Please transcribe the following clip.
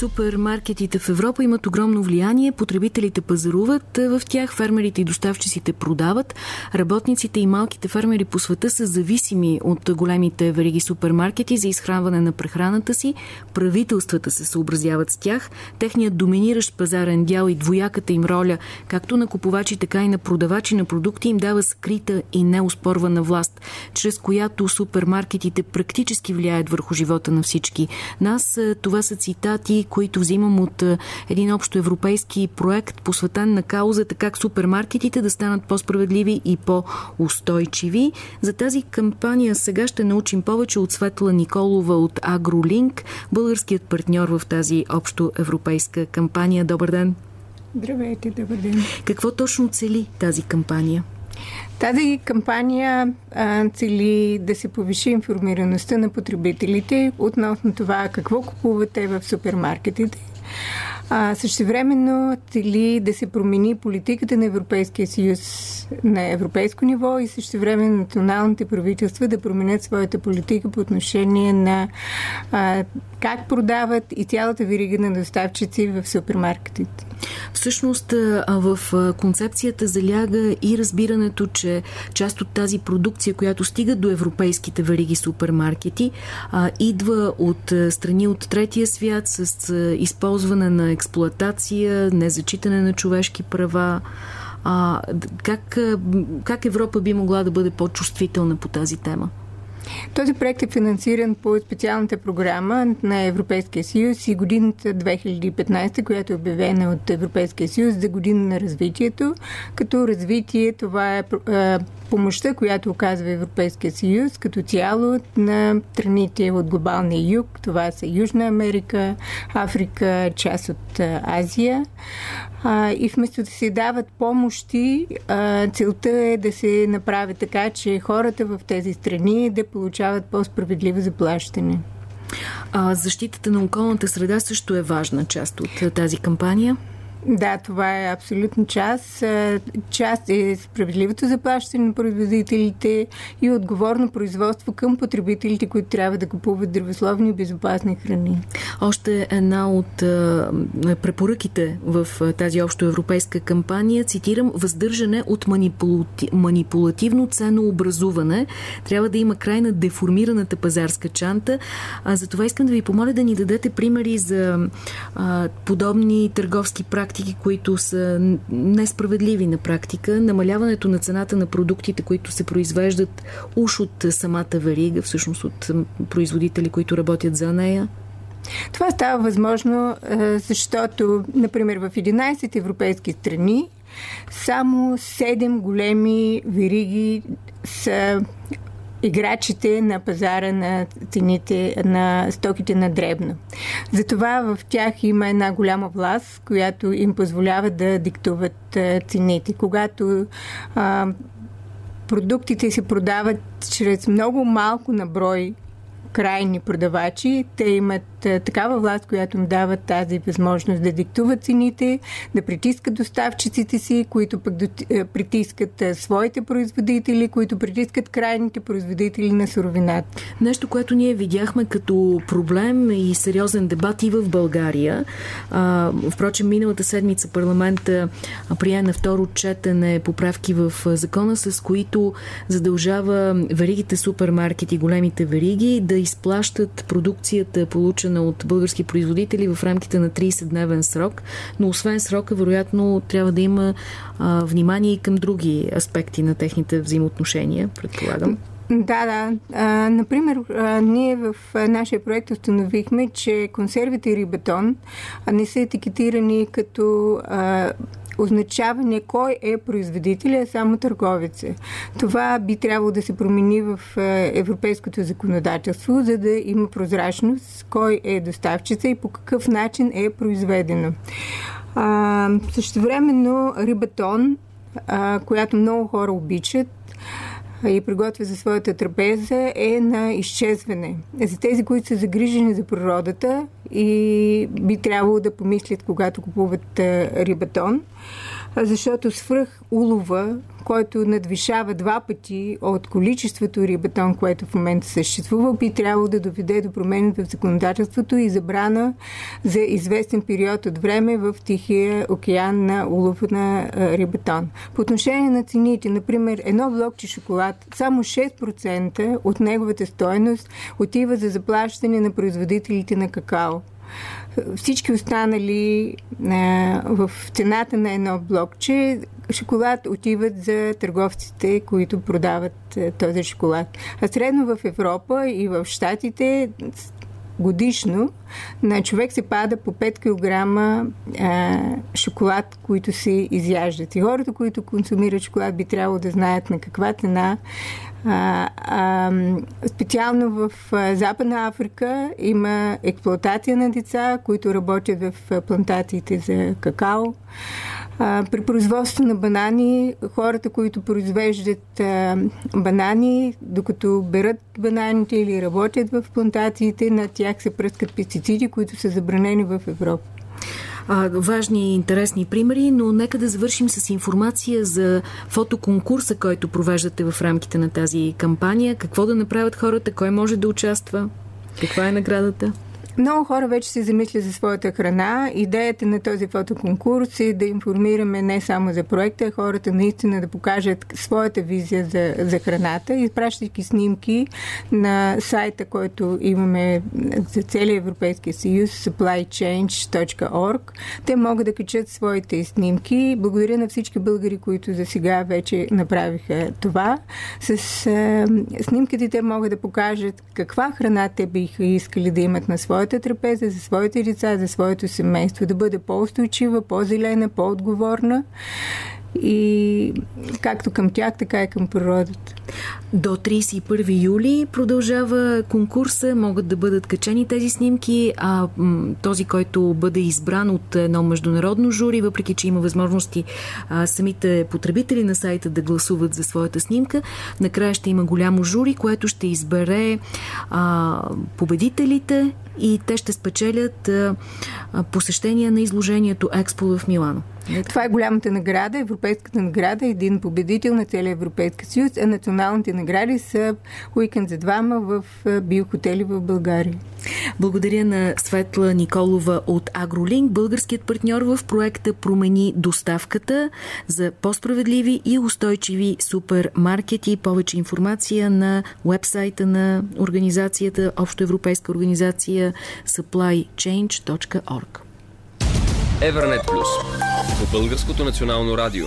Супермаркетите в Европа имат огромно влияние, потребителите пазаруват в тях, фермерите и доставчиците продават, работниците и малките фермери по света са зависими от големите вериги супермаркети за изхранване на прехраната си, правителствата се съобразяват с тях, техният доминиращ пазарен дял и двояката им роля, както на купувачи, така и на продавачи на продукти им дава скрита и неоспорвана власт, чрез която супермаркетите практически влияят върху живота на всички. Нас това са цитати, които взимам от един общо европейски проект, посветен на каузата как супермаркетите да станат по-справедливи и по-устойчиви. За тази кампания сега ще научим повече от Светла Николова от Агролинк, българският партньор в тази общо европейска кампания. Добър ден! Здравейте, добър ден! Какво точно цели тази кампания? Тази кампания а, цели да се повиши информираността на потребителите относно това какво купуват те в супермаркетите. А, същевременно цели да се промени политиката на Европейския съюз на европейско ниво и същевременно националните правителства да променят своята политика по отношение на а, как продават и цялата вирига на доставчици в супермаркетите. Всъщност в концепцията заляга и разбирането, че част от тази продукция, която стига до европейските вериги супермаркети, идва от страни от третия свят с използване на експлоатация, незачитане на човешки права. Как, как Европа би могла да бъде по-чувствителна по тази тема? Този проект е финансиран по специалната програма на Европейския съюз и годината 2015, която е обявена от Европейския съюз за година на развитието. Като развитие това е помощта, която оказва Европейския съюз като цяло на страните от глобалния юг. Това са Южна Америка, Африка, част от Азия. А, и вместо да се дават помощи, а, целта е да се направи така, че хората в тези страни да получават по-справедливо заплащане. А защитата на околната среда също е важна част от тази кампания. Да, това е абсолютно част. Част е справедливото заплащане на производителите и отговорно производство към потребителите, които трябва да купуват здравословни и безопасни храни. Още една от препоръките в тази общо европейска кампания, цитирам, въздържане от манипулати... манипулативно ценообразуване. Трябва да има край на деформираната пазарска чанта. Затова искам да ви помоля да ни дадете примери за подобни търговски практики практики, които са несправедливи на практика. Намаляването на цената на продуктите, които се произвеждат уж от самата верига, всъщност от производители, които работят за нея. Това става възможно, защото, например, в 11 европейски страни само 7 големи вериги са играчите на пазара на цените на стоките на дребно. Затова в тях има една голяма власт, която им позволява да диктуват цените. Когато а, продуктите се продават чрез много малко наброй крайни продавачи. Те имат такава власт, която им дава тази възможност да диктуват цените, да притискат доставчиците си, които пък притискат своите производители, които притискат крайните производители на суровината. Нещо, което ние видяхме като проблем и сериозен дебат и в България. А, впрочем, миналата седмица парламента прие на второ четене поправки в закона, с които задължава веригите супермаркети, големите вериги да изплащат продукцията, получена от български производители в рамките на 30-дневен срок, но освен срока, вероятно, трябва да има а, внимание и към други аспекти на техните взаимоотношения, предполагам. Да, да. А, например, а, ние в нашия проект установихме, че консервите и рибетон а, не са етикетирани като а, означаване кой е производителя, а само търговеца. Това би трябвало да се промени в европейското законодателство, за да има прозрачност кой е доставчица и по какъв начин е произведено. А, същевременно рибатон, която много хора обичат, и приготвя за своята трапеза е на изчезване. За тези, които са загрижени за природата и би трябвало да помислят, когато купуват рибатон, защото свръх улова, който надвишава два пъти от количеството рибатон, което в момента съществува, би трябвало да доведе до промени в законодателството и забрана за известен период от време в Тихия океан на улов на рибатон. По отношение на цените, например, едно блокче шоколад, само 6% от неговата стоеност отива за заплащане на производителите на какао. Всички останали а, в цената на едно блокче шоколад отиват за търговците, които продават а, този шоколад. А средно в Европа и в Штатите годишно на човек се пада по 5 кг шоколад, които се изяждат. И хората, които консумират шоколад, би трябвало да знаят на каква цена. А, а, специално в Западна Африка има експлуатация на деца, които работят в плантациите за какао. При производство на банани, хората, които произвеждат банани, докато берат бананите или работят в плантациите, на тях се пръскат пестициди, които са забранени в Европа важни и интересни примери, но нека да завършим с информация за фотоконкурса, който провеждате в рамките на тази кампания. Какво да направят хората, кой може да участва, каква е наградата? Много хора вече се замислят за своята храна. Идеята на този фотоконкурс е да информираме не само за проекта, а хората наистина да покажат своята визия за, за храната, изпращайки снимки на сайта, който имаме за целия Европейския съюз, supplychange.org. Те могат да качат своите снимки. Благодаря на всички българи, които за сега вече направиха това. С а, снимките те могат да покажат каква храна те биха искали да имат на своята своята трапеза, за своите деца, за своето семейство, да бъде по-устойчива, по-зелена, по-отговорна и както към тях, така и към природата. До 31 юли продължава конкурса, могат да бъдат качени тези снимки, а този, който бъде избран от едно международно жури, въпреки че има възможности а, самите потребители на сайта да гласуват за своята снимка, накрая ще има голямо жури, което ще избере а, победителите и те ще спечелят а, посещение на изложението Експо в Милано. Това е голямата награда, европейската награда, един победител на целия Европейски съюз, а националните награди са уикенд за двама в биохотели в България. Благодаря на Светла Николова от Агролинк, българският партньор в проекта Промени доставката за по-справедливи и устойчиви супермаркети. Повече информация на вебсайта на организацията, общоевропейска организация supplychange.org. Евернет Плюс по Българското национално радио.